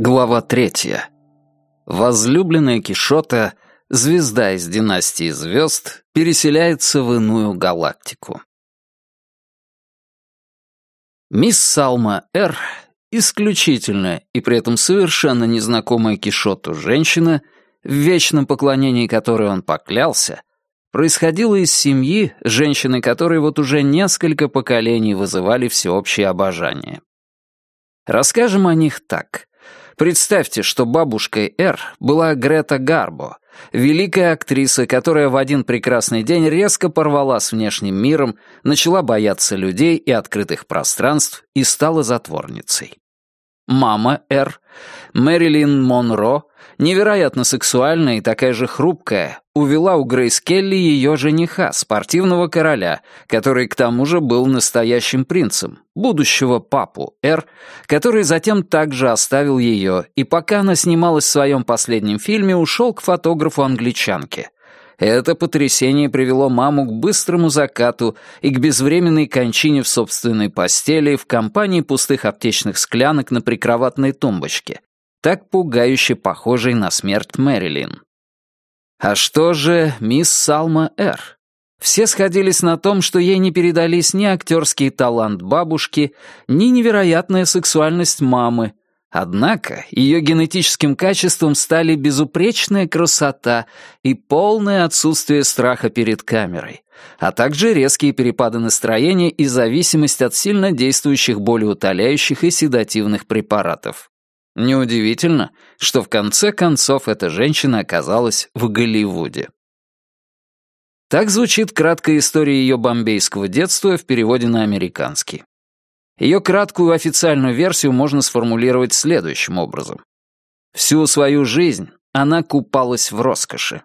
Глава третья. Возлюбленная Кишота, звезда из династии звезд, переселяется в иную галактику. Мисс Салма Р., исключительная и при этом совершенно незнакомая Кишоту женщина, в вечном поклонении которой он поклялся, происходила из семьи, женщины которой вот уже несколько поколений вызывали всеобщее обожание. Расскажем о них так. Представьте, что бабушкой Р была Грета Гарбо, великая актриса, которая в один прекрасный день резко порвала с внешним миром, начала бояться людей и открытых пространств и стала затворницей. Мама Р, Мэрилин Монро, невероятно сексуальная и такая же хрупкая, увела у Грейс Келли ее жениха, спортивного короля, который к тому же был настоящим принцем, будущего папу Р, который затем также оставил ее, и пока она снималась в своем последнем фильме, ушел к фотографу-англичанке. Это потрясение привело маму к быстрому закату и к безвременной кончине в собственной постели в компании пустых аптечных склянок на прикроватной тумбочке, так пугающе похожей на смерть Мэрилин. А что же мисс Салма Р? Все сходились на том, что ей не передались ни актерский талант бабушки, ни невероятная сексуальность мамы. Однако ее генетическим качеством стали безупречная красота и полное отсутствие страха перед камерой, а также резкие перепады настроения и зависимость от сильно действующих болеутоляющих и седативных препаратов. Неудивительно, что в конце концов эта женщина оказалась в Голливуде. Так звучит краткая история ее бомбейского детства в переводе на американский. Ее краткую официальную версию можно сформулировать следующим образом. Всю свою жизнь она купалась в роскоши.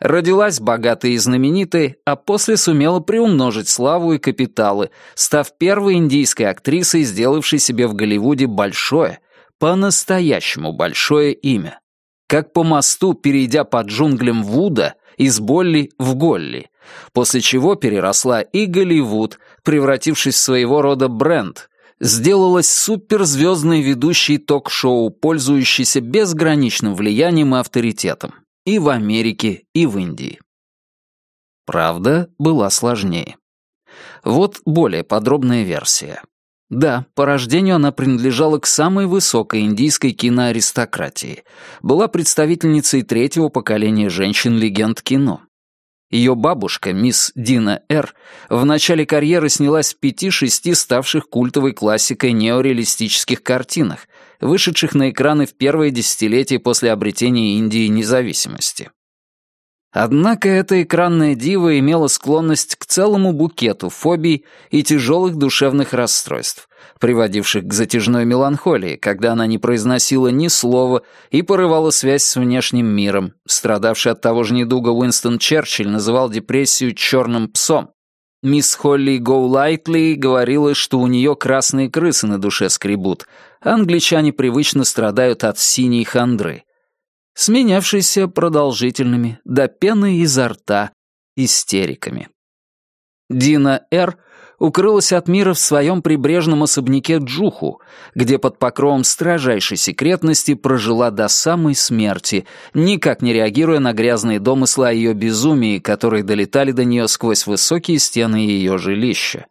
Родилась богатой и знаменитой, а после сумела приумножить славу и капиталы, став первой индийской актрисой, сделавшей себе в Голливуде большое, по-настоящему большое имя. Как по мосту, перейдя под джунглям Вуда из Болли в Голли, после чего переросла и Голливуд, превратившись в своего рода бренд, сделалась суперзвездной ведущей ток-шоу, пользующейся безграничным влиянием и авторитетом и в Америке, и в Индии. Правда была сложнее. Вот более подробная версия. Да, по рождению она принадлежала к самой высокой индийской киноаристократии. Была представительницей третьего поколения женщин-легенд кино. Ее бабушка, мисс Дина Р., в начале карьеры снялась в пяти-шести ставших культовой классикой неореалистических картинах, вышедших на экраны в первое десятилетие после обретения Индии независимости. Однако эта экранная дива имела склонность к целому букету фобий и тяжелых душевных расстройств, приводивших к затяжной меланхолии, когда она не произносила ни слова и порывала связь с внешним миром. Страдавший от того же недуга Уинстон Черчилль называл депрессию «черным псом». Мисс Холли Гоулайтли говорила, что у нее красные крысы на душе скребут, англичане привычно страдают от синей хандры — сменявшийся продолжительными до пены изо рта истериками. Дина Р. укрылась от мира в своем прибрежном особняке Джуху, где под покровом строжайшей секретности прожила до самой смерти, никак не реагируя на грязные домыслы о ее безумии, которые долетали до нее сквозь высокие стены ее жилища.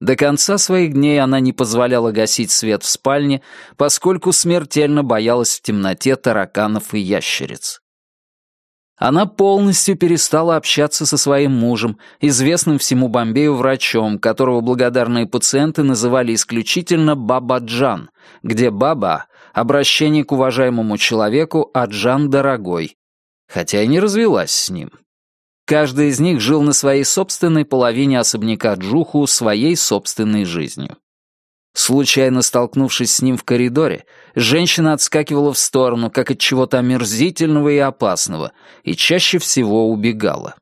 До конца своих дней она не позволяла гасить свет в спальне, поскольку смертельно боялась в темноте тараканов и ящериц. Она полностью перестала общаться со своим мужем, известным всему Бомбею врачом, которого благодарные пациенты называли исключительно «Баба Джан», где «Баба» — обращение к уважаемому человеку, а Джан — дорогой, хотя и не развелась с ним. Каждый из них жил на своей собственной половине особняка Джуху своей собственной жизнью. Случайно столкнувшись с ним в коридоре, женщина отскакивала в сторону, как от чего-то омерзительного и опасного, и чаще всего убегала.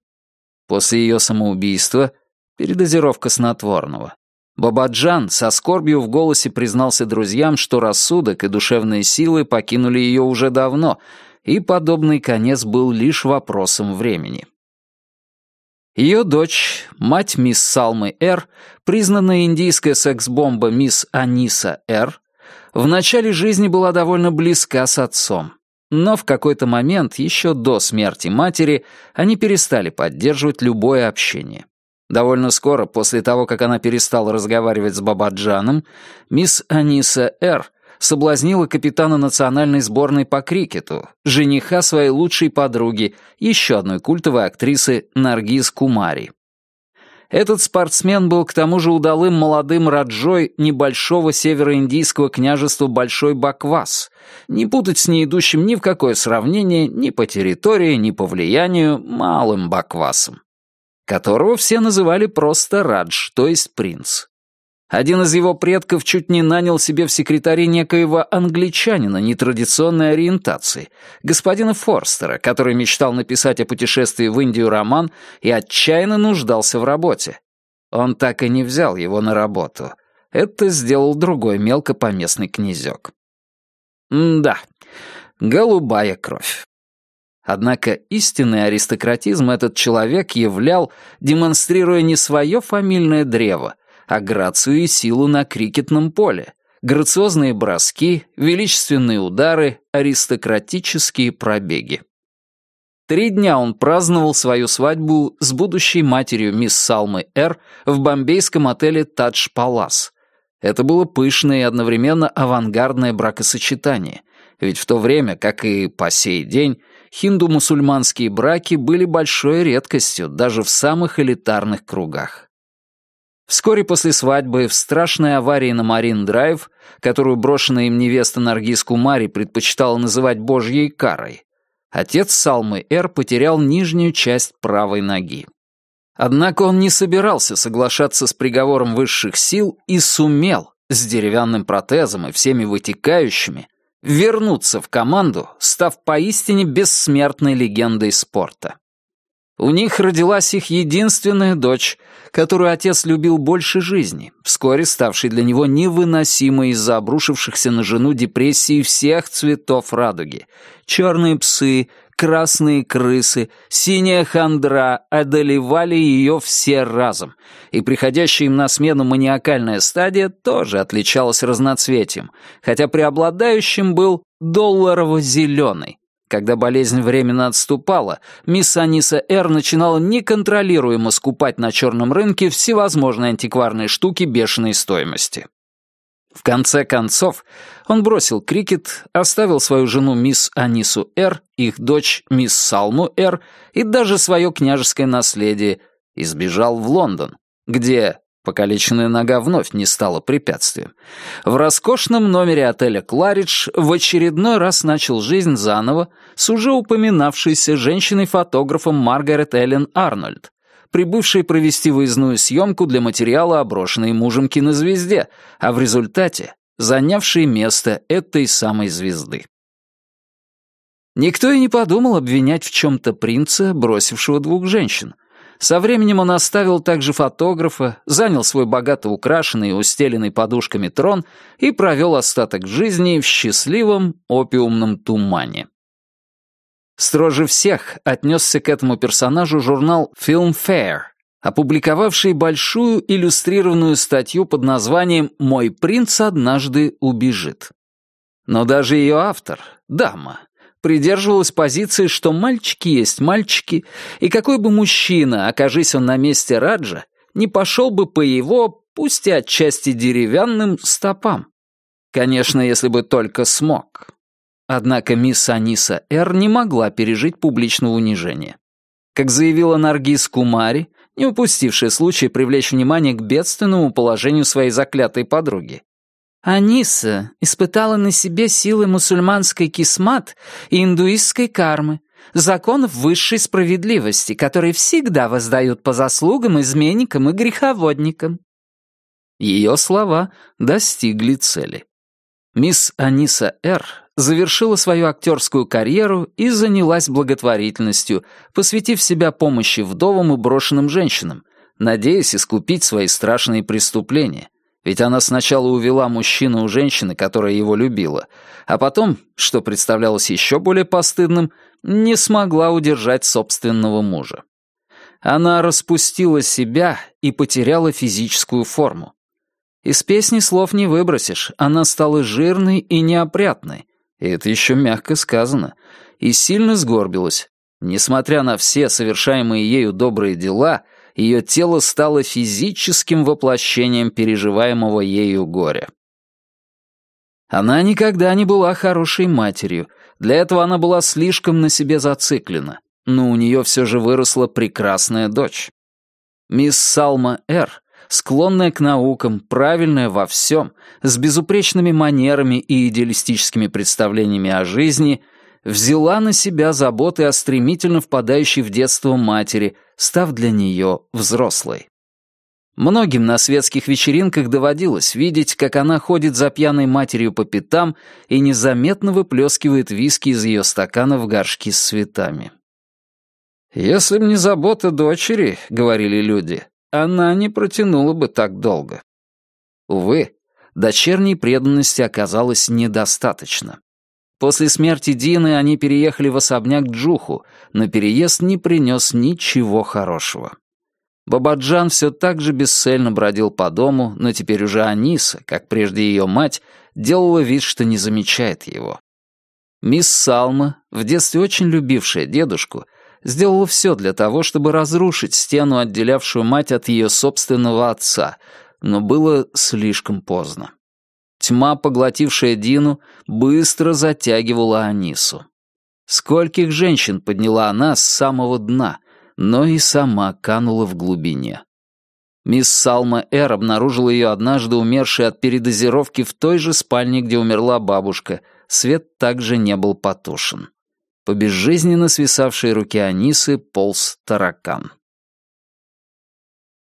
После ее самоубийства — передозировка снотворного. Бабаджан со скорбью в голосе признался друзьям, что рассудок и душевные силы покинули ее уже давно, и подобный конец был лишь вопросом времени. Ее дочь, мать мисс Салмы Р., признанная индийская секс-бомба мисс Аниса Р., в начале жизни была довольно близка с отцом. Но в какой-то момент, еще до смерти матери, они перестали поддерживать любое общение. Довольно скоро, после того, как она перестала разговаривать с Бабаджаном, мисс Аниса Р соблазнила капитана национальной сборной по крикету, жениха своей лучшей подруги, еще одной культовой актрисы Наргиз Кумари. Этот спортсмен был к тому же удалым молодым раджой небольшого североиндийского княжества Большой Баквас, не путать с не идущим ни в какое сравнение ни по территории, ни по влиянию малым Баквасом, которого все называли просто Радж, то есть принц. Один из его предков чуть не нанял себе в секретаре некоего англичанина нетрадиционной ориентации, господина Форстера, который мечтал написать о путешествии в Индию роман и отчаянно нуждался в работе. Он так и не взял его на работу. Это сделал другой мелкопоместный князек. М да, голубая кровь. Однако истинный аристократизм этот человек являл, демонстрируя не свое фамильное древо, а грацию и силу на крикетном поле, грациозные броски, величественные удары, аристократические пробеги. Три дня он праздновал свою свадьбу с будущей матерью мисс Салмы Р. в бомбейском отеле «Тадж Палас». Это было пышное и одновременно авангардное бракосочетание, ведь в то время, как и по сей день, хинду-мусульманские браки были большой редкостью даже в самых элитарных кругах. Вскоре после свадьбы в страшной аварии на Марин-драйв, которую брошенная им невеста Наргиз Кумари предпочитала называть божьей карой, отец Салмы Эр потерял нижнюю часть правой ноги. Однако он не собирался соглашаться с приговором высших сил и сумел, с деревянным протезом и всеми вытекающими, вернуться в команду, став поистине бессмертной легендой спорта. У них родилась их единственная дочь, которую отец любил больше жизни, вскоре ставшей для него невыносимой из-за обрушившихся на жену депрессии всех цветов радуги. Черные псы, красные крысы, синяя хандра одолевали ее все разом, и приходящая им на смену маниакальная стадия тоже отличалась разноцветием, хотя преобладающим был долларово-зеленый, когда болезнь временно отступала, мисс Аниса Р. начинала неконтролируемо скупать на черном рынке всевозможные антикварные штуки бешеной стоимости. В конце концов, он бросил крикет, оставил свою жену мисс Анису Р., их дочь мисс Салму Р. и даже свое княжеское наследие и сбежал в Лондон, где Покалеченная нога вновь не стала препятствием. В роскошном номере отеля «Кларидж» в очередной раз начал жизнь заново с уже упоминавшейся женщиной-фотографом Маргарет Эллен Арнольд, прибывшей провести выездную съемку для материала о брошенной мужем кинозвезде, а в результате занявшей место этой самой звезды. Никто и не подумал обвинять в чем-то принца, бросившего двух женщин — со временем он оставил также фотографа, занял свой богато украшенный и устеленный подушками трон и провел остаток жизни в счастливом опиумном тумане. Строже всех отнесся к этому персонажу журнал Filmfare, опубликовавший большую иллюстрированную статью под названием «Мой принц однажды убежит». Но даже ее автор, дама, придерживалась позиции, что мальчики есть мальчики, и какой бы мужчина, окажись он на месте Раджа, не пошел бы по его, пусть и отчасти деревянным, стопам. Конечно, если бы только смог. Однако мисс Аниса Эр не могла пережить публичного унижения. Как заявила Наргиз Кумари, не упустившая случай привлечь внимание к бедственному положению своей заклятой подруги, Аниса испытала на себе силы мусульманской кисмат и индуистской кармы, законов высшей справедливости, которые всегда воздают по заслугам изменникам и греховодникам. Ее слова достигли цели. Мисс Аниса Р. завершила свою актерскую карьеру и занялась благотворительностью, посвятив себя помощи вдовам и брошенным женщинам, надеясь искупить свои страшные преступления. Ведь она сначала увела мужчину у женщины, которая его любила, а потом, что представлялось еще более постыдным, не смогла удержать собственного мужа. Она распустила себя и потеряла физическую форму. Из песни слов не выбросишь, она стала жирной и неопрятной, и это еще мягко сказано, и сильно сгорбилась. Несмотря на все совершаемые ею добрые дела, ее тело стало физическим воплощением переживаемого ею горя. Она никогда не была хорошей матерью, для этого она была слишком на себе зациклена, но у нее все же выросла прекрасная дочь. Мисс Салма Р склонная к наукам, правильная во всем, с безупречными манерами и идеалистическими представлениями о жизни, взяла на себя заботы о стремительно впадающей в детство матери, став для нее взрослой. Многим на светских вечеринках доводилось видеть, как она ходит за пьяной матерью по пятам и незаметно выплескивает виски из ее стакана в горшки с цветами. «Если б не забота дочери», — говорили люди, она не протянула бы так долго. Увы, дочерней преданности оказалось недостаточно. После смерти Дины они переехали в особняк Джуху, но переезд не принес ничего хорошего. Бабаджан все так же бесцельно бродил по дому, но теперь уже Аниса, как прежде ее мать, делала вид, что не замечает его. Мисс Салма, в детстве очень любившая дедушку, сделала все для того, чтобы разрушить стену, отделявшую мать от ее собственного отца, но было слишком поздно. Тьма, поглотившая Дину, быстро затягивала Анису. Скольких женщин подняла она с самого дна, но и сама канула в глубине. Мисс Салма Эр обнаружила ее однажды умершей от передозировки в той же спальне, где умерла бабушка. Свет также не был потушен. По безжизненно свисавшей руке Анисы полз таракан.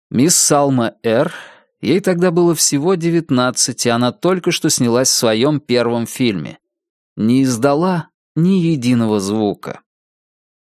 Мисс Салма Р. Ей тогда было всего девятнадцать, и она только что снялась в своем первом фильме. Не издала ни единого звука.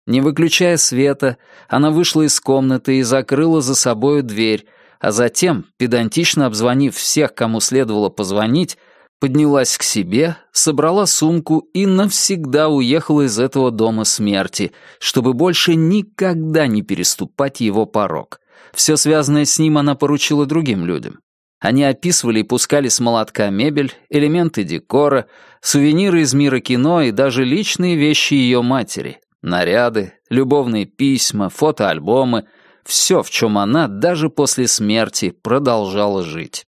Не выключая света, она вышла из комнаты и закрыла за собою дверь, а затем, педантично обзвонив всех, кому следовало позвонить, поднялась к себе, собрала сумку и навсегда уехала из этого дома смерти, чтобы больше никогда не переступать его порог. Все связанное с ним она поручила другим людям. Они описывали и пускали с молотка мебель, элементы декора, сувениры из мира кино и даже личные вещи ее матери, наряды, любовные письма, фотоальбомы, все, в чем она даже после смерти продолжала жить.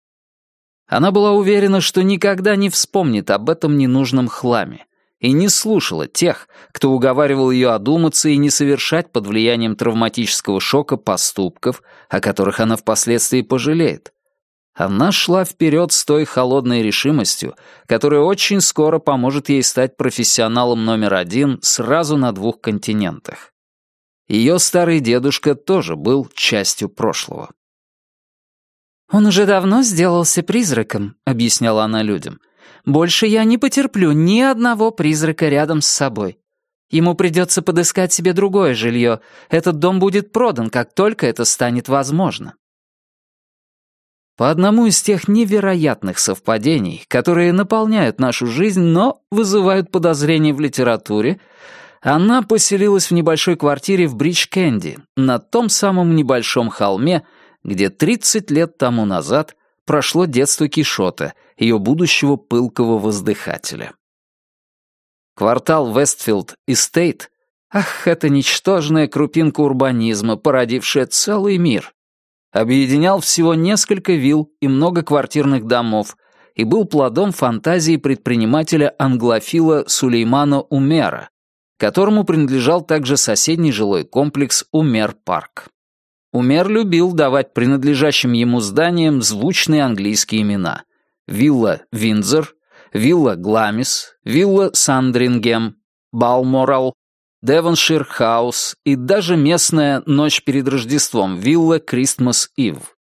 Она была уверена, что никогда не вспомнит об этом ненужном хламе, и не слушала тех, кто уговаривал ее одуматься и не совершать под влиянием травматического шока поступков, о которых она впоследствии пожалеет. Она шла вперед с той холодной решимостью, которая очень скоро поможет ей стать профессионалом номер один сразу на двух континентах. Ее старый дедушка тоже был частью прошлого. «Он уже давно сделался призраком», — объясняла она людям. «Больше я не потерплю ни одного призрака рядом с собой. Ему придется подыскать себе другое жилье. Этот дом будет продан, как только это станет возможно». По одному из тех невероятных совпадений, которые наполняют нашу жизнь, но вызывают подозрения в литературе, она поселилась в небольшой квартире в Бридж-Кэнди, на том самом небольшом холме, где 30 лет тому назад прошло детство Кишота, ее будущего пылкого воздыхателя. Квартал Вестфилд Эстейт — ах, это ничтожная крупинка урбанизма, породившая целый мир. Объединял всего несколько вилл и много квартирных домов и был плодом фантазии предпринимателя-англофила Сулеймана Умера, которому принадлежал также соседний жилой комплекс Умер-парк. Умер любил давать принадлежащим ему зданиям звучные английские имена. Вилла Виндзор, вилла Гламис, вилла Сандрингем, Балморал, Девоншир Хаус и даже местная ночь перед Рождеством, вилла Кристмас Ив.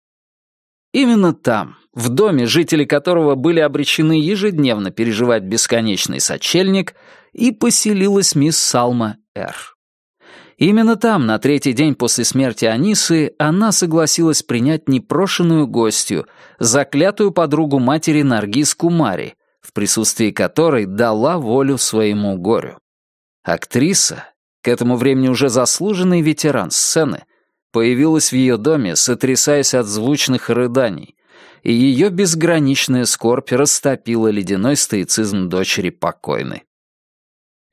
Именно там, в доме, жители которого были обречены ежедневно переживать бесконечный сочельник, и поселилась мисс Салма Р. Именно там, на третий день после смерти Анисы, она согласилась принять непрошенную гостью, заклятую подругу матери Наргиз Кумари, в присутствии которой дала волю своему горю. Актриса, к этому времени уже заслуженный ветеран сцены, появилась в ее доме, сотрясаясь от звучных рыданий, и ее безграничная скорбь растопила ледяной стоицизм дочери покойной.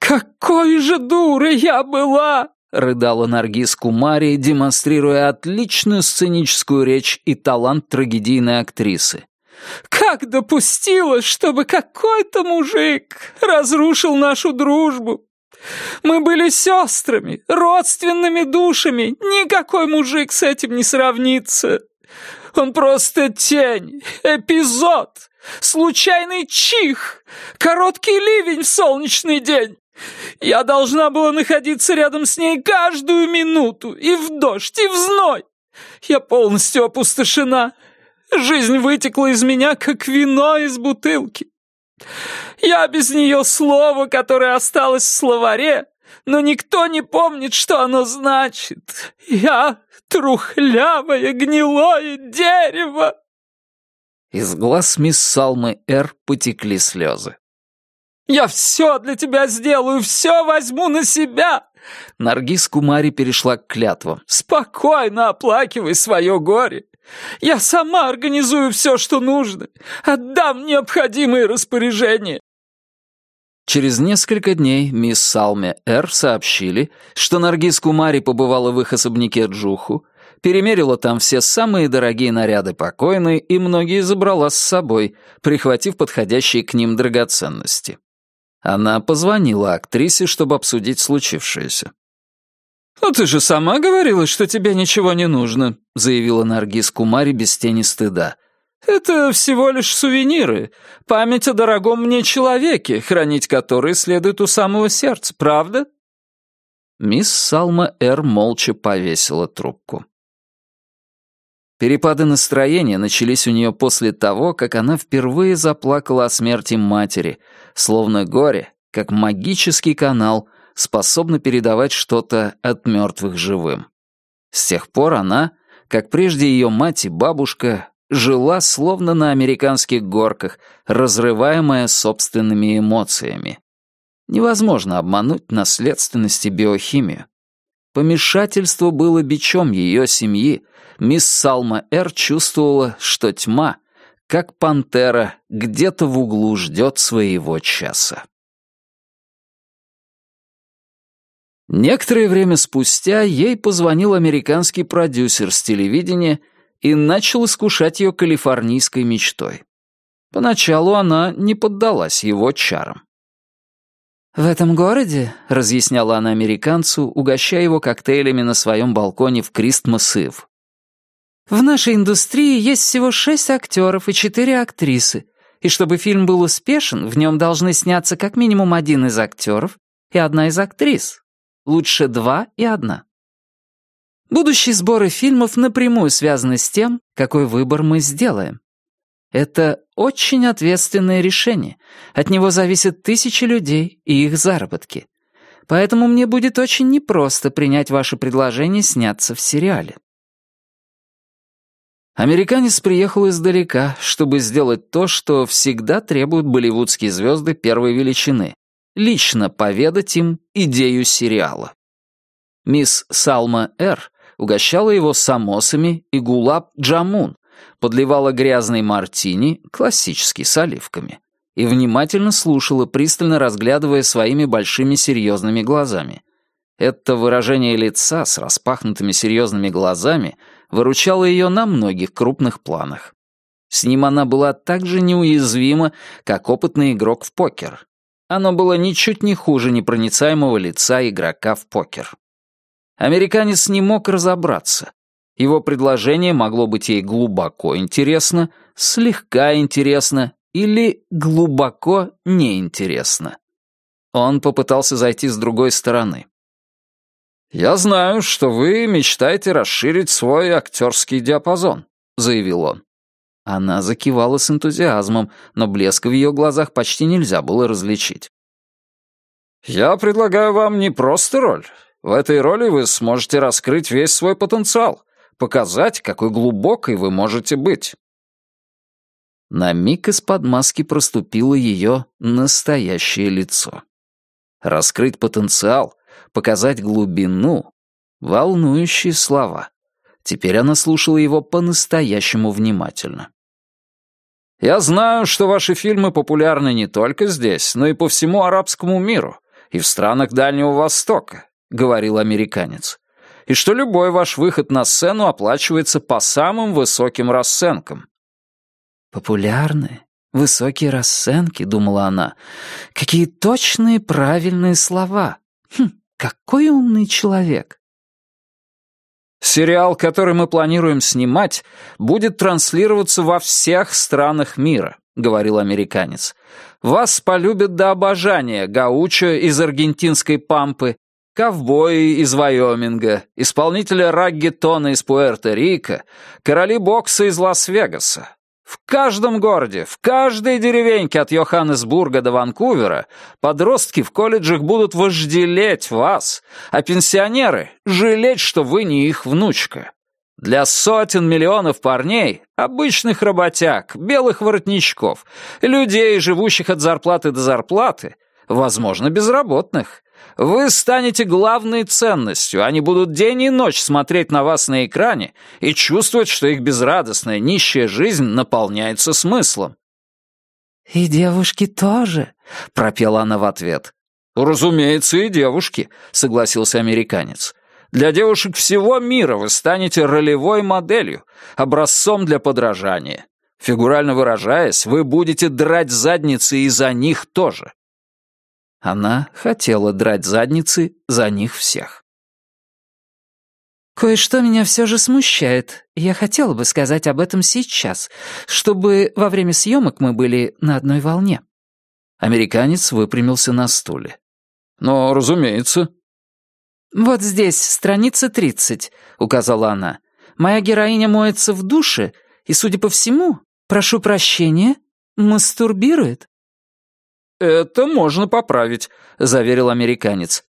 «Какой же дурой я была!» — рыдала Наргиз Кумари, демонстрируя отличную сценическую речь и талант трагедийной актрисы. «Как допустила, чтобы какой-то мужик разрушил нашу дружбу? Мы были сестрами, родственными душами, никакой мужик с этим не сравнится. Он просто тень, эпизод, случайный чих, короткий ливень в солнечный день. Я должна была находиться рядом с ней каждую минуту, и в дождь, и в зной. Я полностью опустошена. Жизнь вытекла из меня, как вино из бутылки. Я без нее слово, которое осталось в словаре, но никто не помнит, что оно значит. Я трухлявое гнилое дерево. Из глаз мисс Салмы Р. потекли слезы. Я все для тебя сделаю, все возьму на себя!» Наргиз Кумари перешла к клятвам. «Спокойно оплакивай свое горе. Я сама организую все, что нужно. Отдам необходимые распоряжения». Через несколько дней мисс Салме Р. сообщили, что Наргиз Кумари побывала в их особняке Джуху, перемерила там все самые дорогие наряды покойной и многие забрала с собой, прихватив подходящие к ним драгоценности. Она позвонила актрисе, чтобы обсудить случившееся. «Ну ты же сама говорила, что тебе ничего не нужно», — заявила Наргиз Кумари без тени стыда. «Это всего лишь сувениры, память о дорогом мне человеке, хранить который следует у самого сердца, правда?» Мисс Салма Р. молча повесила трубку. Перепады настроения начались у нее после того, как она впервые заплакала о смерти матери, словно горе, как магический канал, способно передавать что-то от мертвых живым. С тех пор она, как прежде ее мать и бабушка, жила словно на американских горках, разрываемая собственными эмоциями. Невозможно обмануть наследственность и биохимию. Помешательство было бичом ее семьи, мисс Салма Р. чувствовала, что тьма, как пантера, где-то в углу ждет своего часа. Некоторое время спустя ей позвонил американский продюсер с телевидения и начал искушать ее калифорнийской мечтой. Поначалу она не поддалась его чарам. «В этом городе», — разъясняла она американцу, угощая его коктейлями на своем балконе в Кристмас-Ив, в нашей индустрии есть всего шесть актеров и четыре актрисы, и чтобы фильм был успешен, в нем должны сняться как минимум один из актеров и одна из актрис. Лучше два и одна. Будущие сборы фильмов напрямую связаны с тем, какой выбор мы сделаем. Это очень ответственное решение. От него зависят тысячи людей и их заработки. Поэтому мне будет очень непросто принять ваше предложение сняться в сериале. Американец приехал издалека, чтобы сделать то, что всегда требуют болливудские звезды первой величины — лично поведать им идею сериала. Мисс Салма Р. угощала его самосами и гулаб джамун, подливала грязный мартини, классический, с оливками, и внимательно слушала, пристально разглядывая своими большими серьезными глазами. Это выражение лица с распахнутыми серьезными глазами выручало ее на многих крупных планах. С ним она была так же неуязвима, как опытный игрок в покер. Оно было ничуть не хуже непроницаемого лица игрока в покер. Американец не мог разобраться. Его предложение могло быть ей глубоко интересно, слегка интересно или глубоко неинтересно. Он попытался зайти с другой стороны. «Я знаю, что вы мечтаете расширить свой актерский диапазон», — заявил он. Она закивала с энтузиазмом, но блеска в ее глазах почти нельзя было различить. «Я предлагаю вам не просто роль. В этой роли вы сможете раскрыть весь свой потенциал, показать, какой глубокой вы можете быть». На миг из-под маски проступило ее настоящее лицо. Раскрыть потенциал, показать глубину — волнующие слова. Теперь она слушала его по-настоящему внимательно. «Я знаю, что ваши фильмы популярны не только здесь, но и по всему арабскому миру и в странах Дальнего Востока», — говорил американец, «и что любой ваш выход на сцену оплачивается по самым высоким расценкам». «Популярны, высокие расценки», — думала она. «Какие точные правильные слова! Хм, какой умный человек!» Сериал, который мы планируем снимать, будет транслироваться во всех странах мира», — говорил американец. «Вас полюбят до обожания гаучо из аргентинской пампы, ковбои из Вайоминга, исполнители раггетона из Пуэрто-Рико, короли бокса из Лас-Вегаса, в каждом городе, в каждой деревеньке от Йоханнесбурга до Ванкувера подростки в колледжах будут вожделеть вас, а пенсионеры — жалеть, что вы не их внучка. Для сотен миллионов парней, обычных работяг, белых воротничков, людей, живущих от зарплаты до зарплаты, возможно, безработных, вы станете главной ценностью, они будут день и ночь смотреть на вас на экране и чувствовать, что их безрадостная, нищая жизнь наполняется смыслом. «И девушки тоже», — пропела она в ответ. «Разумеется, и девушки», — согласился американец. «Для девушек всего мира вы станете ролевой моделью, образцом для подражания. Фигурально выражаясь, вы будете драть задницы и за них тоже. Она хотела драть задницы за них всех. «Кое-что меня все же смущает. Я хотела бы сказать об этом сейчас, чтобы во время съемок мы были на одной волне». Американец выпрямился на стуле. «Но, разумеется». «Вот здесь, страница 30», — указала она. «Моя героиня моется в душе и, судя по всему, прошу прощения, мастурбирует». «Это можно поправить», — заверил американец.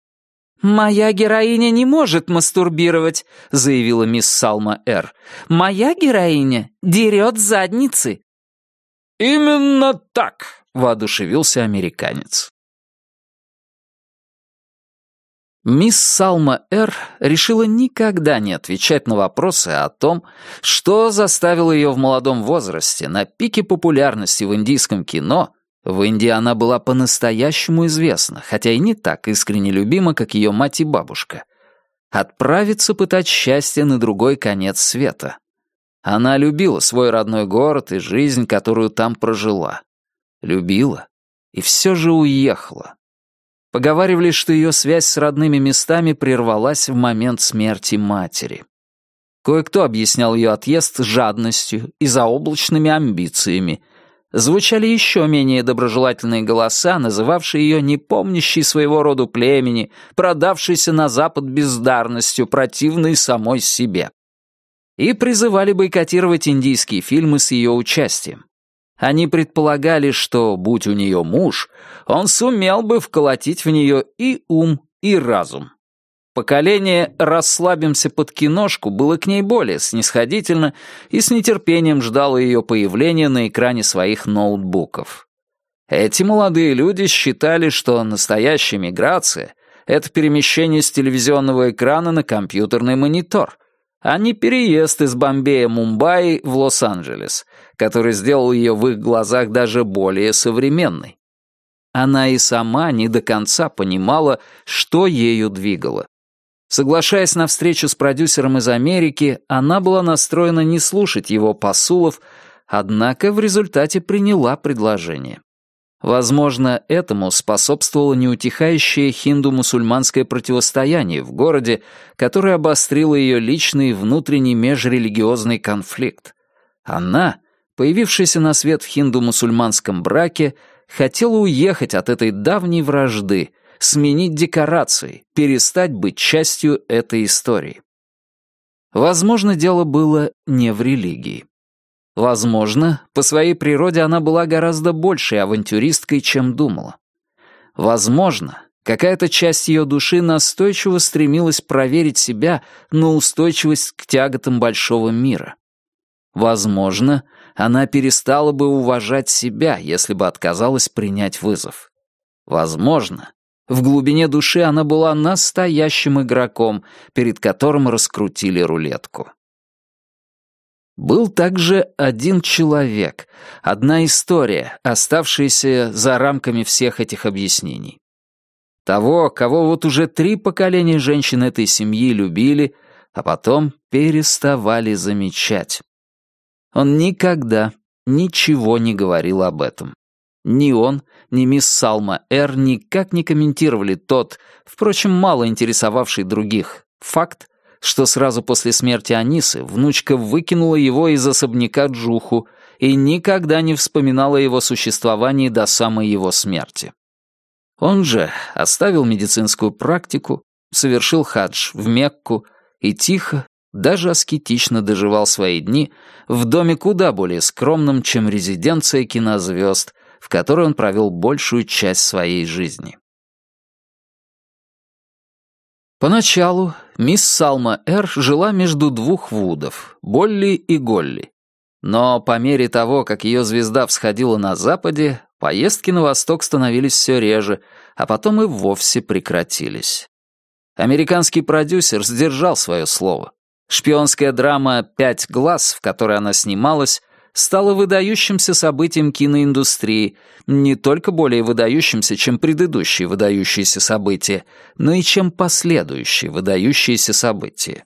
«Моя героиня не может мастурбировать», — заявила мисс Салма Р. «Моя героиня дерет задницы». «Именно так», — воодушевился американец. Мисс Салма Р. решила никогда не отвечать на вопросы о том, что заставило ее в молодом возрасте, на пике популярности в индийском кино, в Индии она была по-настоящему известна, хотя и не так искренне любима, как ее мать и бабушка. Отправиться пытать счастье на другой конец света. Она любила свой родной город и жизнь, которую там прожила. Любила и все же уехала. Поговаривали, что ее связь с родными местами прервалась в момент смерти матери. Кое-кто объяснял ее отъезд жадностью и заоблачными амбициями, звучали еще менее доброжелательные голоса, называвшие ее непомнящей своего роду племени, продавшейся на Запад бездарностью, противной самой себе. И призывали бойкотировать индийские фильмы с ее участием. Они предполагали, что, будь у нее муж, он сумел бы вколотить в нее и ум, и разум. Поколение «расслабимся под киношку» было к ней более снисходительно и с нетерпением ждало ее появления на экране своих ноутбуков. Эти молодые люди считали, что настоящая миграция — это перемещение с телевизионного экрана на компьютерный монитор, а не переезд из Бомбея Мумбаи в Лос-Анджелес, который сделал ее в их глазах даже более современной. Она и сама не до конца понимала, что ею двигало. Соглашаясь на встречу с продюсером из Америки, она была настроена не слушать его посулов, однако в результате приняла предложение. Возможно, этому способствовало неутихающее хинду-мусульманское противостояние в городе, которое обострило ее личный внутренний межрелигиозный конфликт. Она, появившаяся на свет в хинду-мусульманском браке, хотела уехать от этой давней вражды — сменить декорации, перестать быть частью этой истории. Возможно, дело было не в религии. Возможно, по своей природе она была гораздо большей авантюристкой, чем думала. Возможно, какая-то часть ее души настойчиво стремилась проверить себя на устойчивость к тяготам большого мира. Возможно, она перестала бы уважать себя, если бы отказалась принять вызов. Возможно, в глубине души она была настоящим игроком, перед которым раскрутили рулетку. Был также один человек, одна история, оставшаяся за рамками всех этих объяснений. Того, кого вот уже три поколения женщин этой семьи любили, а потом переставали замечать. Он никогда ничего не говорил об этом. Ни он, ни мисс Салма Эр никак не комментировали тот, впрочем, мало интересовавший других, факт, что сразу после смерти Анисы внучка выкинула его из особняка Джуху и никогда не вспоминала его существовании до самой его смерти. Он же оставил медицинскую практику, совершил хадж в Мекку и тихо, даже аскетично доживал свои дни в доме куда более скромном, чем резиденция кинозвезд, в которой он провел большую часть своей жизни. Поначалу мисс Салма Эр жила между двух Вудов, Болли и Голли. Но по мере того, как ее звезда всходила на западе, поездки на восток становились все реже, а потом и вовсе прекратились. Американский продюсер сдержал свое слово. Шпионская драма «Пять глаз», в которой она снималась, стало выдающимся событием киноиндустрии, не только более выдающимся, чем предыдущие выдающиеся события, но и чем последующие выдающиеся события.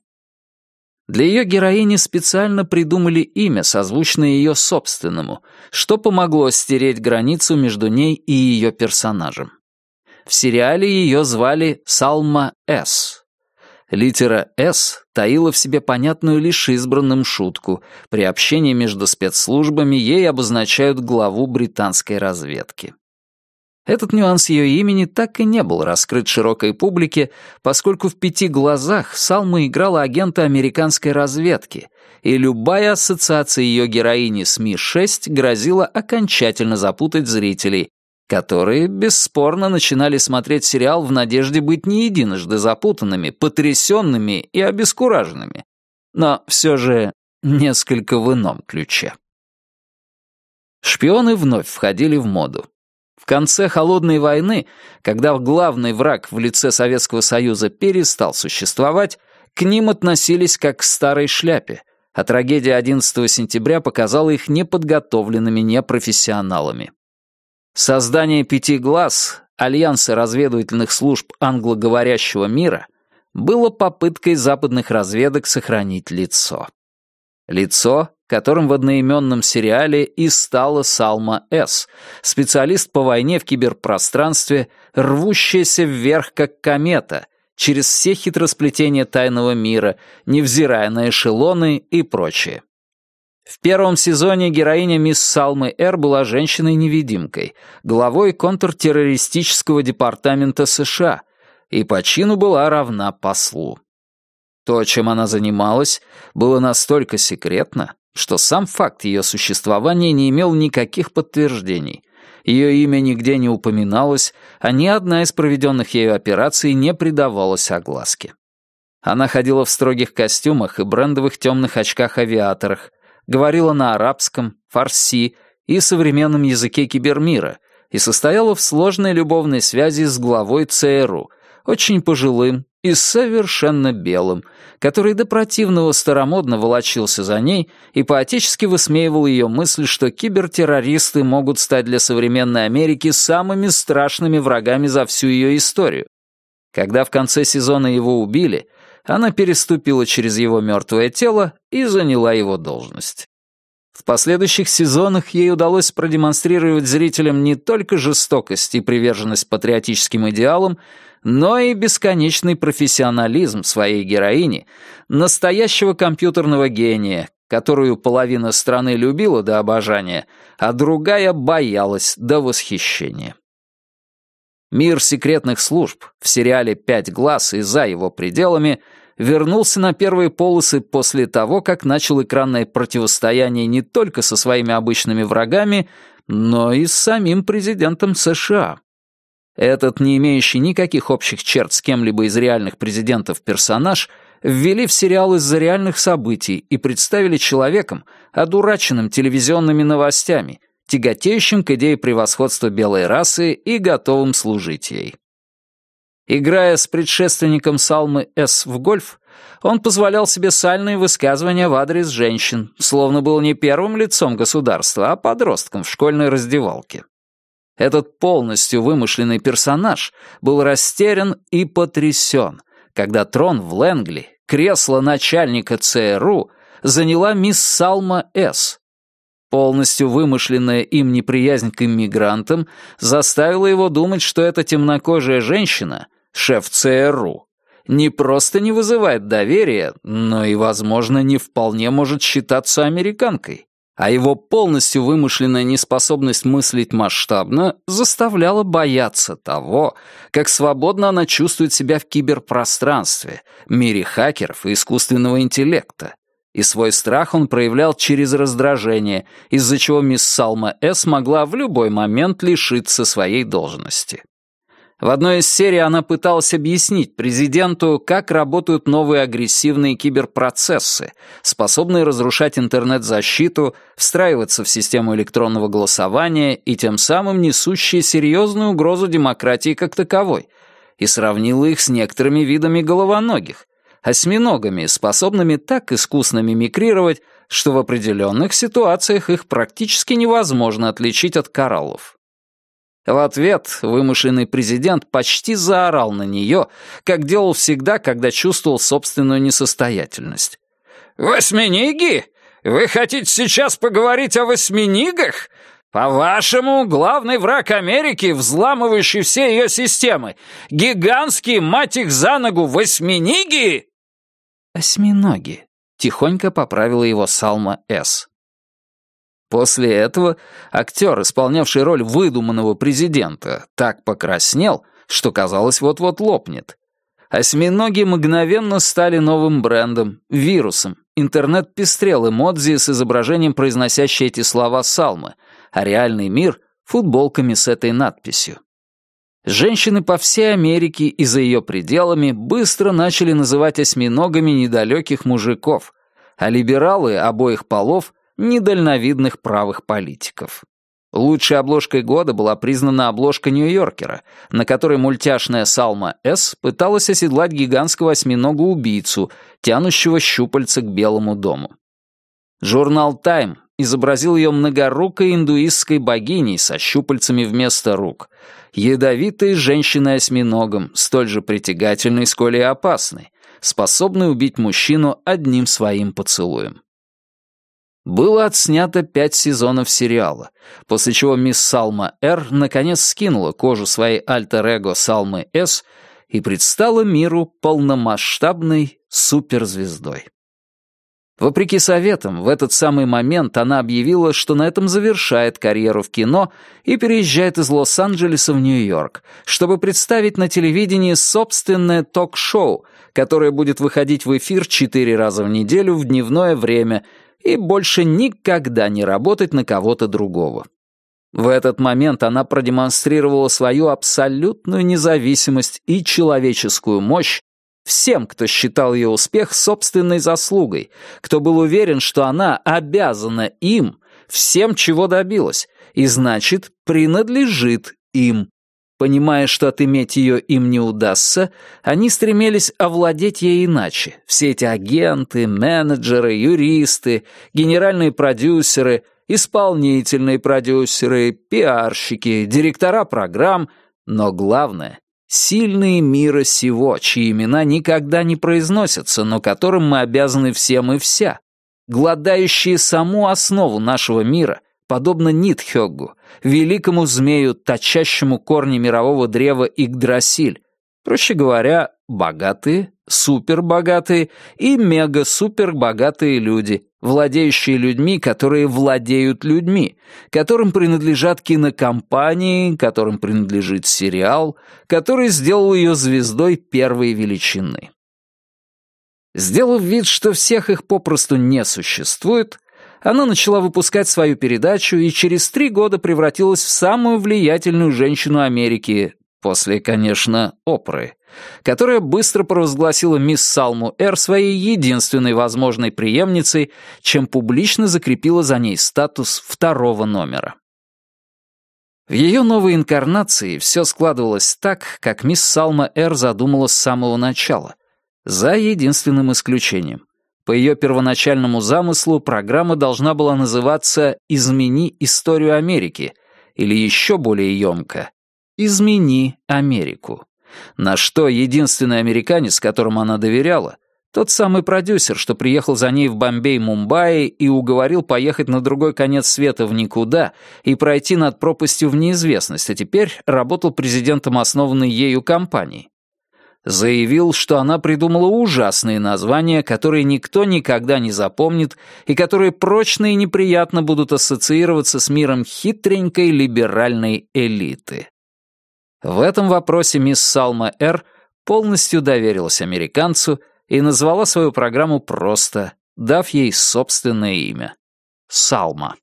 Для ее героини специально придумали имя, созвучное ее собственному, что помогло стереть границу между ней и ее персонажем. В сериале ее звали Салма С. Литера «С» таила в себе понятную лишь избранным шутку. При общении между спецслужбами ей обозначают главу британской разведки. Этот нюанс ее имени так и не был раскрыт широкой публике, поскольку в «Пяти глазах» Салма играла агента американской разведки, и любая ассоциация ее героини с Ми-6 грозила окончательно запутать зрителей, которые бесспорно начинали смотреть сериал в надежде быть не единожды запутанными, потрясенными и обескураженными, но все же несколько в ином ключе. Шпионы вновь входили в моду. В конце Холодной войны, когда главный враг в лице Советского Союза перестал существовать, к ним относились как к старой шляпе, а трагедия 11 сентября показала их неподготовленными непрофессионалами. Создание «Пяти глаз» Альянса разведывательных служб англоговорящего мира было попыткой западных разведок сохранить лицо. Лицо, которым в одноименном сериале и стала Салма С., специалист по войне в киберпространстве, рвущаяся вверх как комета, через все хитросплетения тайного мира, невзирая на эшелоны и прочее. В первом сезоне героиня мисс Салмы Эр была женщиной-невидимкой, главой контртеррористического департамента США, и по чину была равна послу. То, чем она занималась, было настолько секретно, что сам факт ее существования не имел никаких подтверждений. Ее имя нигде не упоминалось, а ни одна из проведенных ею операций не придавалась огласке. Она ходила в строгих костюмах и брендовых темных очках-авиаторах, говорила на арабском, фарси и современном языке кибермира и состояла в сложной любовной связи с главой ЦРУ, очень пожилым и совершенно белым, который до противного старомодно волочился за ней и поотечески высмеивал ее мысль, что кибертеррористы могут стать для современной Америки самыми страшными врагами за всю ее историю. Когда в конце сезона его убили, она переступила через его мертвое тело и заняла его должность. В последующих сезонах ей удалось продемонстрировать зрителям не только жестокость и приверженность патриотическим идеалам, но и бесконечный профессионализм своей героини, настоящего компьютерного гения, которую половина страны любила до обожания, а другая боялась до восхищения. Мир секретных служб в сериале «Пять глаз» и за его пределами вернулся на первые полосы после того, как начал экранное противостояние не только со своими обычными врагами, но и с самим президентом США. Этот, не имеющий никаких общих черт с кем-либо из реальных президентов персонаж, ввели в сериал из-за реальных событий и представили человеком, одураченным телевизионными новостями, тяготеющим к идее превосходства белой расы и готовым служить ей. Играя с предшественником Салмы С. в гольф, он позволял себе сальные высказывания в адрес женщин, словно был не первым лицом государства, а подростком в школьной раздевалке. Этот полностью вымышленный персонаж был растерян и потрясен, когда трон в Лэнгли, кресло начальника ЦРУ, заняла мисс Салма С., Полностью вымышленная им неприязнь к иммигрантам заставила его думать, что эта темнокожая женщина, шеф ЦРУ, не просто не вызывает доверия, но и, возможно, не вполне может считаться американкой. А его полностью вымышленная неспособность мыслить масштабно заставляла бояться того, как свободно она чувствует себя в киберпространстве, мире хакеров и искусственного интеллекта и свой страх он проявлял через раздражение, из-за чего мисс Салма С. могла в любой момент лишиться своей должности. В одной из серий она пыталась объяснить президенту, как работают новые агрессивные киберпроцессы, способные разрушать интернет-защиту, встраиваться в систему электронного голосования и тем самым несущие серьезную угрозу демократии как таковой, и сравнила их с некоторыми видами головоногих, осьминогами, способными так искусно мимикрировать, что в определенных ситуациях их практически невозможно отличить от кораллов. В ответ вымышленный президент почти заорал на нее, как делал всегда, когда чувствовал собственную несостоятельность. «Восьминиги? Вы хотите сейчас поговорить о восьминигах? По-вашему, главный враг Америки, взламывающий все ее системы, гигантские, мать их за ногу, восьминиги?» «Осьминоги», — тихонько поправила его Салма С. После этого актер, исполнявший роль выдуманного президента, так покраснел, что казалось вот-вот лопнет. Осьминоги мгновенно стали новым брендом, вирусом. Интернет пестрел эмодзи с изображением произносящей эти слова Салмы, а реальный мир — футболками с этой надписью. Женщины по всей Америке и за ее пределами быстро начали называть осьминогами недалеких мужиков, а либералы обоих полов — недальновидных правых политиков. Лучшей обложкой года была признана обложка Нью-Йоркера, на которой мультяшная Салма С. пыталась оседлать гигантского осьминога-убийцу, тянущего щупальца к Белому дому. Журнал «Тайм» изобразил ее многорукой индуистской богиней со щупальцами вместо рук, ядовитой женщиной-осьминогом, столь же притягательной, сколь и опасной, способной убить мужчину одним своим поцелуем. Было отснято пять сезонов сериала, после чего мисс Салма Р. наконец скинула кожу своей альтер-эго Салмы С. и предстала миру полномасштабной суперзвездой. Вопреки советам, в этот самый момент она объявила, что на этом завершает карьеру в кино и переезжает из Лос-Анджелеса в Нью-Йорк, чтобы представить на телевидении собственное ток-шоу, которое будет выходить в эфир четыре раза в неделю в дневное время и больше никогда не работать на кого-то другого. В этот момент она продемонстрировала свою абсолютную независимость и человеческую мощь Всем, кто считал ее успех собственной заслугой, кто был уверен, что она обязана им, всем, чего добилась, и, значит, принадлежит им. Понимая, что отыметь ее им не удастся, они стремились овладеть ей иначе. Все эти агенты, менеджеры, юристы, генеральные продюсеры, исполнительные продюсеры, пиарщики, директора программ, но главное Сильные мира сего, чьи имена никогда не произносятся, но которым мы обязаны всем и вся. Гладающие саму основу нашего мира, подобно Нитхёггу, великому змею, точащему корни мирового древа Игдрасиль. Проще говоря, богатые, супербогатые и мега-супербогатые люди, владеющие людьми, которые владеют людьми, которым принадлежат кинокомпании, которым принадлежит сериал, который сделал ее звездой первой величины. Сделав вид, что всех их попросту не существует, она начала выпускать свою передачу и через три года превратилась в самую влиятельную женщину Америки, после, конечно, Опры, которая быстро провозгласила мисс Салму Эр своей единственной возможной преемницей, чем публично закрепила за ней статус второго номера. В ее новой инкарнации все складывалось так, как мисс Салма Эр задумала с самого начала, за единственным исключением. По ее первоначальному замыслу программа должна была называться «Измени историю Америки» или еще более емко «Измени Америку». На что единственный американец, которому она доверяла, тот самый продюсер, что приехал за ней в Бомбей-Мумбаи и уговорил поехать на другой конец света в никуда и пройти над пропастью в неизвестность, а теперь работал президентом основанной ею компании заявил, что она придумала ужасные названия, которые никто никогда не запомнит и которые прочно и неприятно будут ассоциироваться с миром хитренькой либеральной элиты. В этом вопросе мисс Салма Р. полностью доверилась американцу и назвала свою программу просто, дав ей собственное имя — Салма.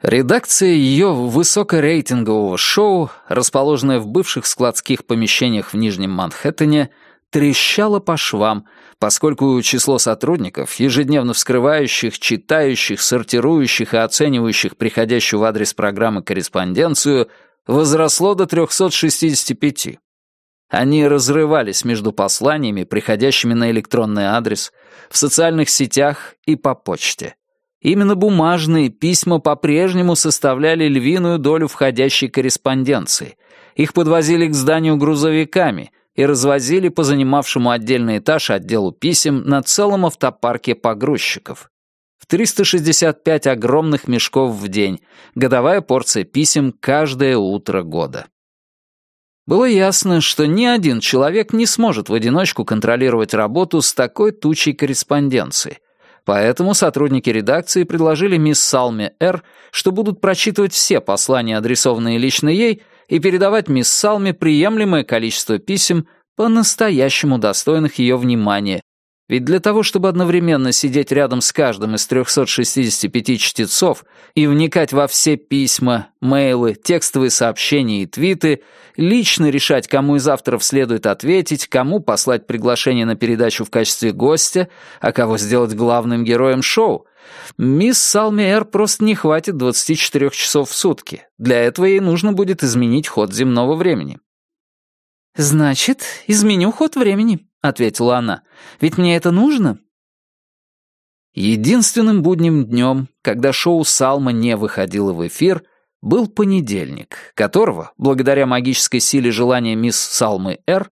Редакция ее высокорейтингового шоу, расположенная в бывших складских помещениях в Нижнем Манхэттене, трещала по швам, поскольку число сотрудников, ежедневно вскрывающих, читающих, сортирующих и оценивающих приходящую в адрес программы корреспонденцию, возросло до 365. Они разрывались между посланиями, приходящими на электронный адрес, в социальных сетях и по почте. Именно бумажные письма по-прежнему составляли львиную долю входящей корреспонденции. Их подвозили к зданию грузовиками и развозили по занимавшему отдельный этаж отделу писем на целом автопарке погрузчиков. В 365 огромных мешков в день, годовая порция писем каждое утро года. Было ясно, что ни один человек не сможет в одиночку контролировать работу с такой тучей корреспонденции, Поэтому сотрудники редакции предложили мисс Салме Р., что будут прочитывать все послания, адресованные лично ей, и передавать мисс Салме приемлемое количество писем, по-настоящему достойных ее внимания, ведь для того, чтобы одновременно сидеть рядом с каждым из 365 чтецов и вникать во все письма, мейлы, текстовые сообщения и твиты, лично решать, кому из авторов следует ответить, кому послать приглашение на передачу в качестве гостя, а кого сделать главным героем шоу, мисс Салмиэр просто не хватит 24 часов в сутки. Для этого ей нужно будет изменить ход земного времени. «Значит, изменю ход времени», ответила она. «Ведь мне это нужно?» Единственным будним днем, когда шоу «Салма» не выходило в эфир, был понедельник, которого, благодаря магической силе желания мисс Салмы Р.,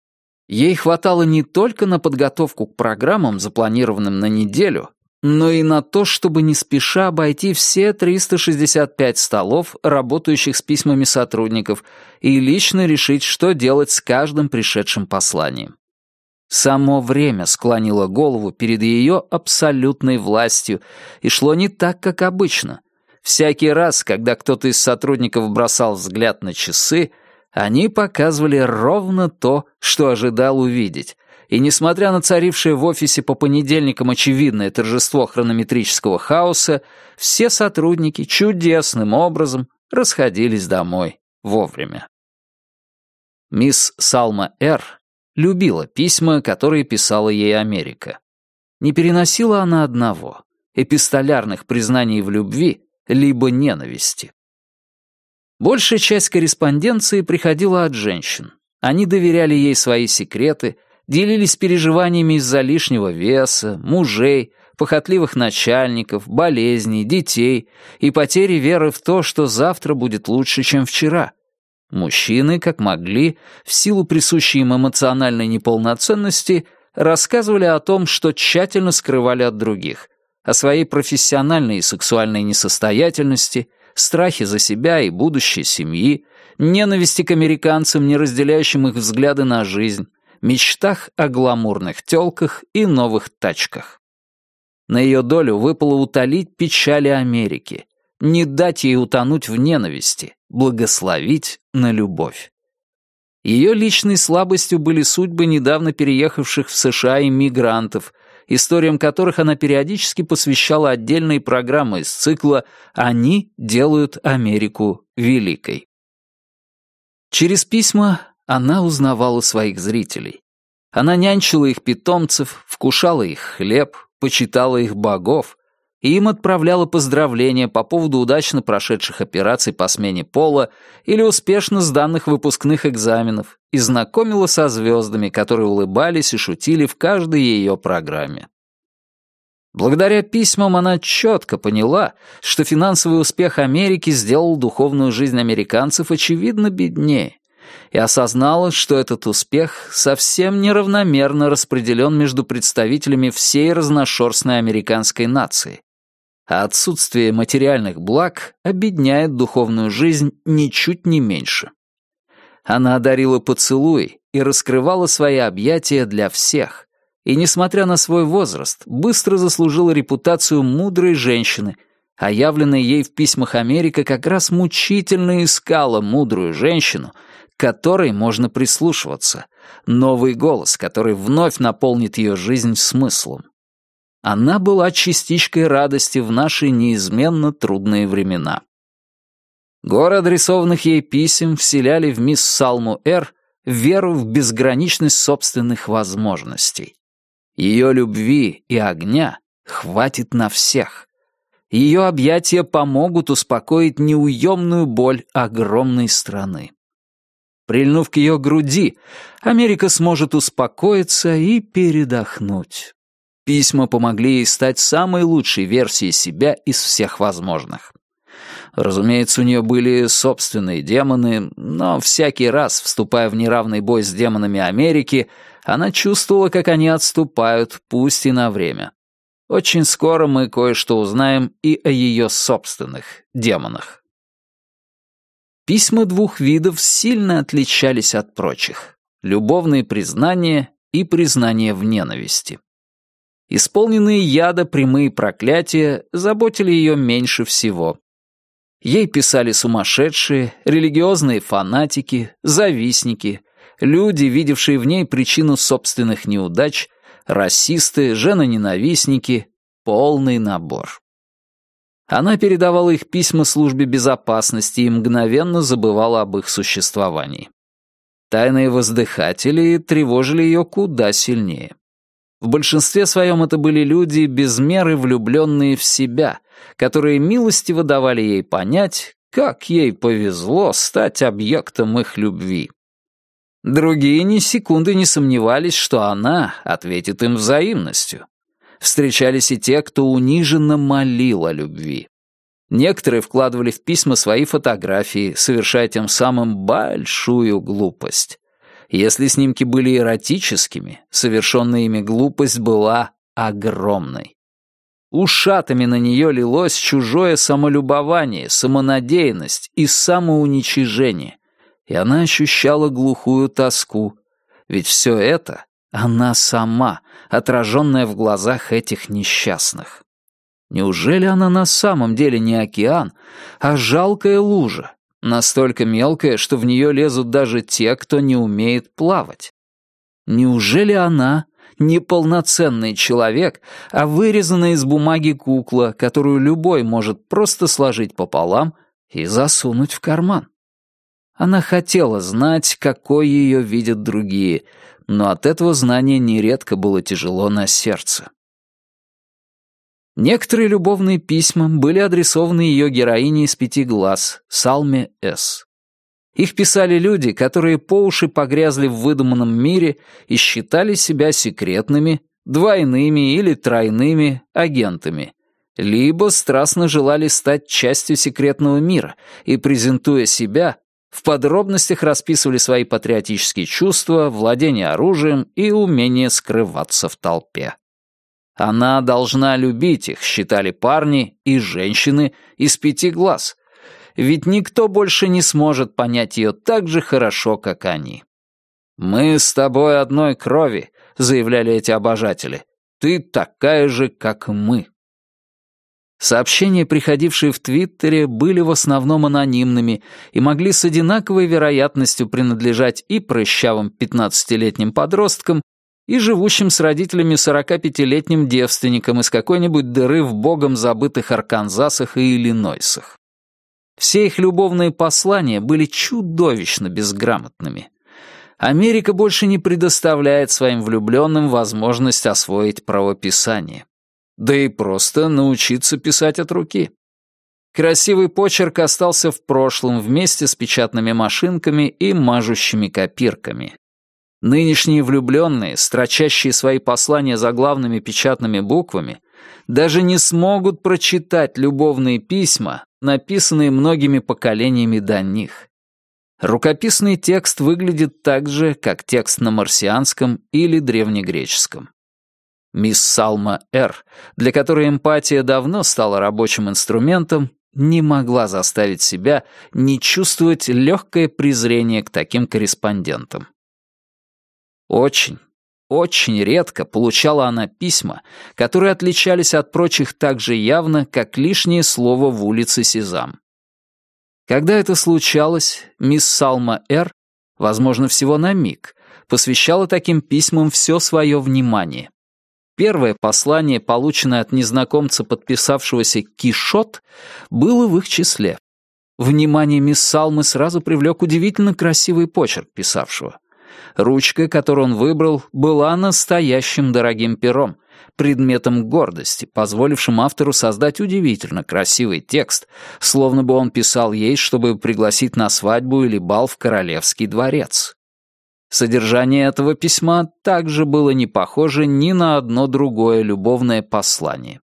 ей хватало не только на подготовку к программам, запланированным на неделю, но и на то, чтобы не спеша обойти все 365 столов, работающих с письмами сотрудников, и лично решить, что делать с каждым пришедшим посланием. Само время склонило голову перед ее абсолютной властью и шло не так, как обычно. Всякий раз, когда кто-то из сотрудников бросал взгляд на часы, они показывали ровно то, что ожидал увидеть. И несмотря на царившее в офисе по понедельникам очевидное торжество хронометрического хаоса, все сотрудники чудесным образом расходились домой вовремя. Мисс Салма Р любила письма, которые писала ей Америка. Не переносила она одного — эпистолярных признаний в любви, либо ненависти. Большая часть корреспонденции приходила от женщин. Они доверяли ей свои секреты, делились переживаниями из-за лишнего веса, мужей, похотливых начальников, болезней, детей и потери веры в то, что завтра будет лучше, чем вчера — Мужчины, как могли, в силу присущей им эмоциональной неполноценности, рассказывали о том, что тщательно скрывали от других, о своей профессиональной и сексуальной несостоятельности, страхе за себя и будущее семьи, ненависти к американцам, не разделяющим их взгляды на жизнь, мечтах о гламурных тёлках и новых тачках. На ее долю выпало утолить печали Америки, не дать ей утонуть в ненависти, благословить на любовь. Ее личной слабостью были судьбы недавно переехавших в США иммигрантов, историям которых она периодически посвящала отдельные программы из цикла «Они делают Америку великой». Через письма она узнавала своих зрителей. Она нянчила их питомцев, вкушала их хлеб, почитала их богов, и им отправляла поздравления по поводу удачно прошедших операций по смене пола или успешно сданных выпускных экзаменов и знакомила со звездами, которые улыбались и шутили в каждой ее программе. Благодаря письмам она четко поняла, что финансовый успех Америки сделал духовную жизнь американцев очевидно беднее, и осознала, что этот успех совсем неравномерно распределен между представителями всей разношерстной американской нации, а отсутствие материальных благ обедняет духовную жизнь ничуть не меньше. Она одарила поцелуй и раскрывала свои объятия для всех, и, несмотря на свой возраст, быстро заслужила репутацию мудрой женщины, а явленная ей в письмах Америка как раз мучительно искала мудрую женщину, которой можно прислушиваться, новый голос, который вновь наполнит ее жизнь смыслом. Она была частичкой радости в наши неизменно трудные времена. Горы адресованных ей писем вселяли в мисс Салму Р. веру в безграничность собственных возможностей. Ее любви и огня хватит на всех. Ее объятия помогут успокоить неуемную боль огромной страны. Прильнув к ее груди, Америка сможет успокоиться и передохнуть. Письма помогли ей стать самой лучшей версией себя из всех возможных. Разумеется, у нее были собственные демоны, но всякий раз, вступая в неравный бой с демонами Америки, она чувствовала, как они отступают, пусть и на время. Очень скоро мы кое-что узнаем и о ее собственных демонах. Письма двух видов сильно отличались от прочих. Любовные признания и признания в ненависти. Исполненные яда прямые проклятия заботили ее меньше всего. Ей писали сумасшедшие, религиозные фанатики, завистники, люди, видевшие в ней причину собственных неудач, расисты, женоненавистники, полный набор. Она передавала их письма службе безопасности и мгновенно забывала об их существовании. Тайные воздыхатели тревожили ее куда сильнее. В большинстве своем это были люди, без меры влюбленные в себя, которые милостиво давали ей понять, как ей повезло стать объектом их любви. Другие ни секунды не сомневались, что она ответит им взаимностью. Встречались и те, кто униженно молил о любви. Некоторые вкладывали в письма свои фотографии, совершая тем самым большую глупость. Если снимки были эротическими, совершенная ими глупость была огромной. Ушатами на нее лилось чужое самолюбование, самонадеянность и самоуничижение, и она ощущала глухую тоску, ведь все это она сама, отраженная в глазах этих несчастных. Неужели она на самом деле не океан, а жалкая лужа, Настолько мелкая, что в нее лезут даже те, кто не умеет плавать. Неужели она не полноценный человек, а вырезанная из бумаги кукла, которую любой может просто сложить пополам и засунуть в карман? Она хотела знать, какой ее видят другие, но от этого знания нередко было тяжело на сердце. Некоторые любовные письма были адресованы ее героине из пяти глаз, Салме С. Их писали люди, которые по уши погрязли в выдуманном мире и считали себя секретными, двойными или тройными агентами, либо страстно желали стать частью секретного мира и, презентуя себя, в подробностях расписывали свои патриотические чувства, владение оружием и умение скрываться в толпе. Она должна любить их, считали парни и женщины из пяти глаз. Ведь никто больше не сможет понять ее так же хорошо, как они. «Мы с тобой одной крови», — заявляли эти обожатели. «Ты такая же, как мы». Сообщения, приходившие в Твиттере, были в основном анонимными и могли с одинаковой вероятностью принадлежать и прыщавым 15-летним подросткам, и живущим с родителями 45-летним девственникам из какой-нибудь дыры в богом забытых Арканзасах и Иллинойсах. Все их любовные послания были чудовищно безграмотными. Америка больше не предоставляет своим влюбленным возможность освоить правописание. Да и просто научиться писать от руки. Красивый почерк остался в прошлом вместе с печатными машинками и мажущими копирками. Нынешние влюбленные, строчащие свои послания заглавными печатными буквами, даже не смогут прочитать любовные письма, написанные многими поколениями до них. Рукописный текст выглядит так же, как текст на марсианском или древнегреческом. Мисс Салма Р., для которой эмпатия давно стала рабочим инструментом, не могла заставить себя не чувствовать легкое презрение к таким корреспондентам. Очень, очень редко получала она письма, которые отличались от прочих так же явно, как лишнее слово в улице Сезам. Когда это случалось, мисс Салма Р., возможно, всего на миг, посвящала таким письмам все свое внимание. Первое послание, полученное от незнакомца, подписавшегося «Кишот», было в их числе. Внимание мисс Салмы сразу привлек удивительно красивый почерк писавшего. Ручка, которую он выбрал, была настоящим дорогим пером, предметом гордости, позволившим автору создать удивительно красивый текст, словно бы он писал ей, чтобы пригласить на свадьбу или бал в королевский дворец. Содержание этого письма также было не похоже ни на одно другое любовное послание.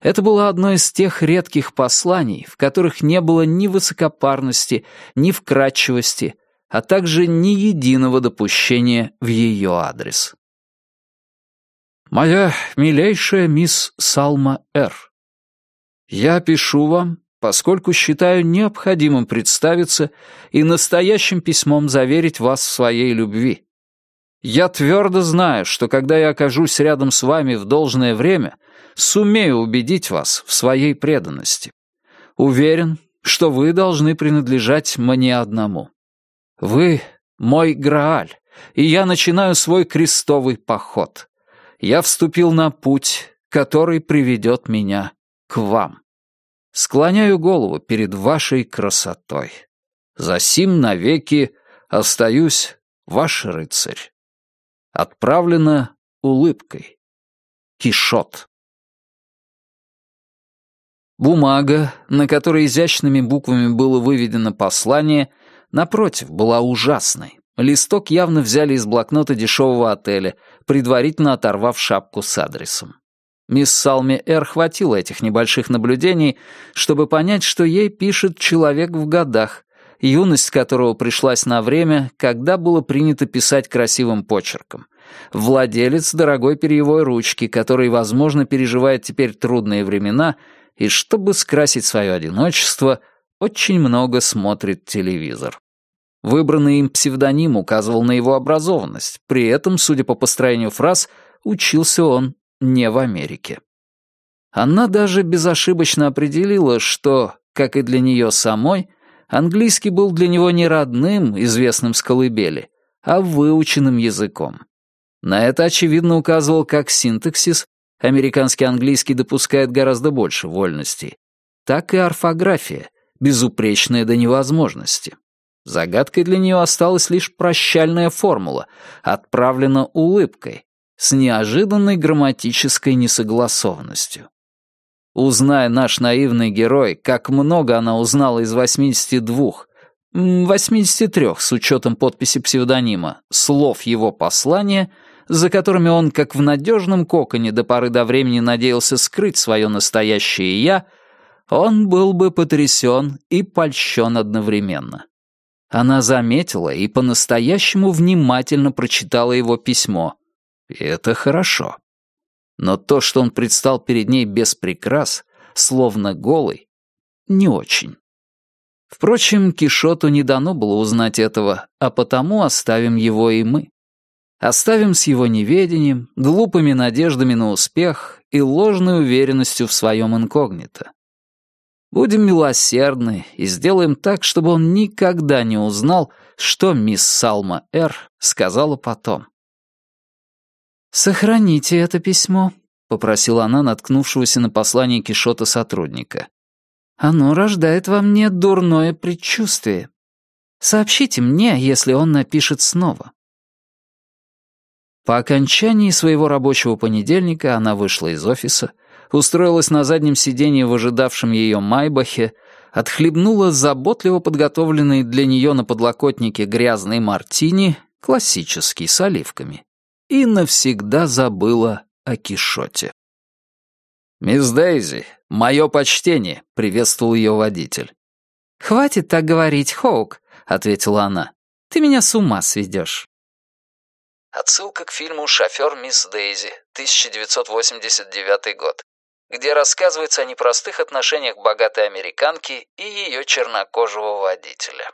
Это было одно из тех редких посланий, в которых не было ни высокопарности, ни вкрадчивости, а также ни единого допущения в ее адрес. «Моя милейшая мисс Салма Р. Я пишу вам, поскольку считаю необходимым представиться и настоящим письмом заверить вас в своей любви. Я твердо знаю, что когда я окажусь рядом с вами в должное время, сумею убедить вас в своей преданности. Уверен, что вы должны принадлежать мне одному. Вы — мой Грааль, и я начинаю свой крестовый поход. Я вступил на путь, который приведет меня к вам. Склоняю голову перед вашей красотой. Засим навеки остаюсь ваш рыцарь. Отправлено улыбкой. Кишот. Бумага, на которой изящными буквами было выведено послание, напротив, была ужасной. Листок явно взяли из блокнота дешевого отеля, предварительно оторвав шапку с адресом. Мисс Салми Эр хватило этих небольших наблюдений, чтобы понять, что ей пишет человек в годах, юность которого пришлась на время, когда было принято писать красивым почерком. Владелец дорогой перьевой ручки, который, возможно, переживает теперь трудные времена, и, чтобы скрасить свое одиночество, очень много смотрит телевизор. Выбранный им псевдоним указывал на его образованность, при этом, судя по построению фраз, учился он не в Америке. Она даже безошибочно определила, что, как и для нее самой, английский был для него не родным, известным с колыбели, а выученным языком. На это, очевидно, указывал как синтаксис, американский английский допускает гораздо больше вольностей, так и орфография, безупречная до невозможности. Загадкой для нее осталась лишь прощальная формула, отправлена улыбкой, с неожиданной грамматической несогласованностью. Узная наш наивный герой, как много она узнала из 82, 83 с учетом подписи псевдонима, слов его послания, за которыми он, как в надежном коконе до поры до времени надеялся скрыть свое настоящее «я», он был бы потрясен и польщен одновременно. Она заметила и по-настоящему внимательно прочитала его письмо. И это хорошо. Но то, что он предстал перед ней без прикрас, словно голый, не очень. Впрочем, Кишоту не дано было узнать этого, а потому оставим его и мы. Оставим с его неведением, глупыми надеждами на успех и ложной уверенностью в своем инкогнито. Будем милосердны и сделаем так, чтобы он никогда не узнал, что мисс Салма Р. сказала потом. «Сохраните это письмо», — попросила она наткнувшегося на послание Кишота сотрудника. «Оно рождает во мне дурное предчувствие. Сообщите мне, если он напишет снова». По окончании своего рабочего понедельника она вышла из офиса, устроилась на заднем сиденье в ожидавшем ее Майбахе, отхлебнула заботливо подготовленный для нее на подлокотнике грязный мартини, классический, с оливками, и навсегда забыла о Кишоте. «Мисс Дейзи, мое почтение», — приветствовал ее водитель. «Хватит так говорить, Хоук», — ответила она. «Ты меня с ума сведешь». Отсылка к фильму «Шофер мисс Дейзи», 1989 год, где рассказывается о непростых отношениях богатой американки и ее чернокожего водителя.